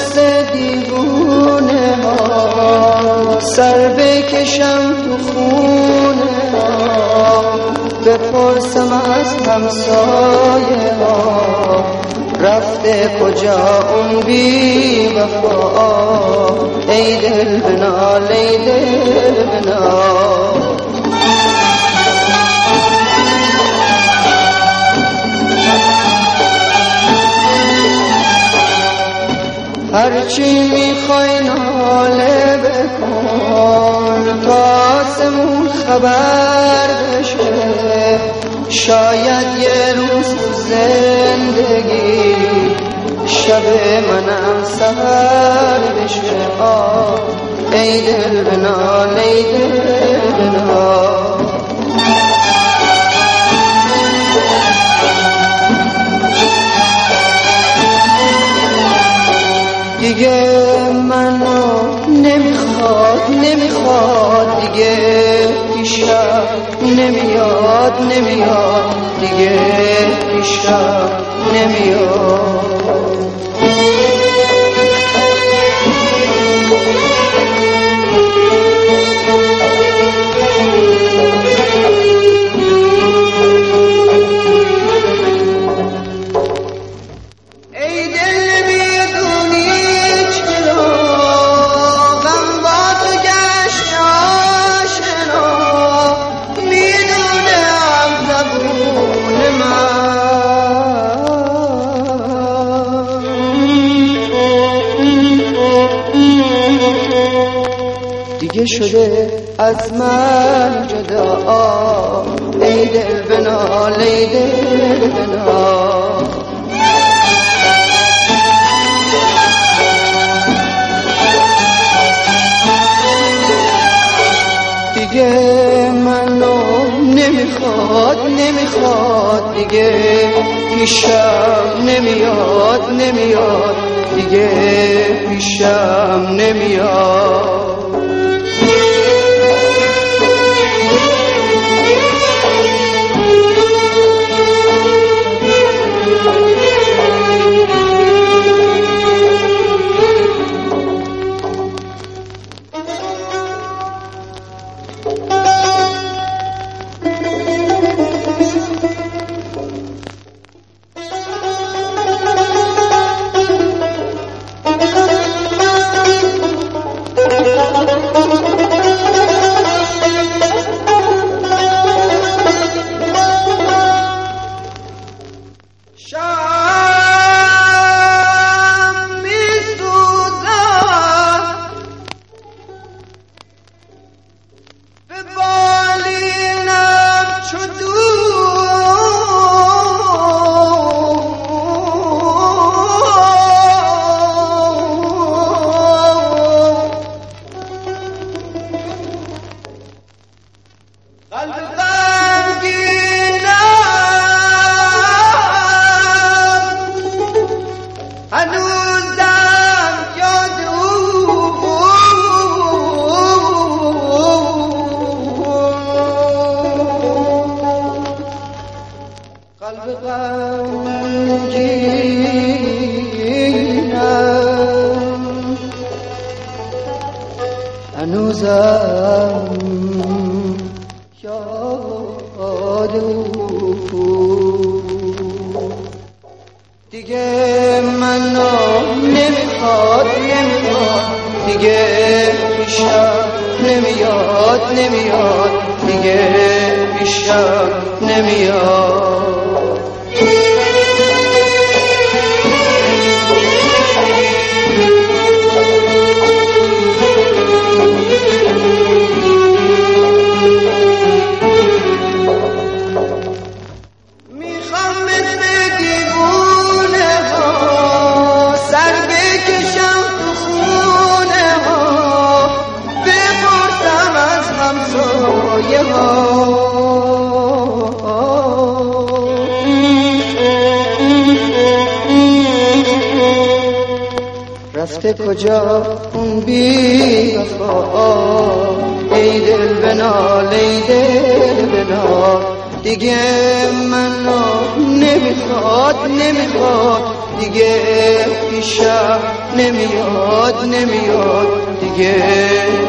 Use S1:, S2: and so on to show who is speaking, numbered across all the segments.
S1: دست دیوونه ها. سر بکشم تو خونه ها. بپرسم از همسایه ها. رفته کجا اون بی وفا؟ ای دل بنا ای دل بنا. هرچی می‌خوای ناله بکن تا سمون خبر بشه. شاید یه روز زندگی شب منم سهر بشه. آه ای دل بنال ای دل بنال نمی‌خواد نمی‌خواد دیگه پیشم نمیاد نمیاد دیگه پیشم نمیاد. دیگه شده از من جدا. ای دل بنال ای دل بنال دیگه منو نمی‌خواد نمی‌خواد دیگه. پیشم نمیاد نمیاد دیگه. پیشم نمیاد. Shut هنوزم یاد دیگه منو نمی‌خواد نمی‌خواد. دیگه پیشم نمیاد نمیاد. دیگه پیشم نمیاد. رفته کجا اون بی وفا ای دل بنال ای دل بنال دیگه منو نمی‌خواد نمی‌خواد دیگه پیشم نمیاد نمیاد دیگه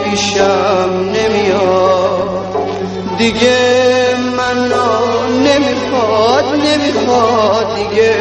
S1: پیشم نمیاد دیگه من نمی‌خواد نمی‌خواد دیگه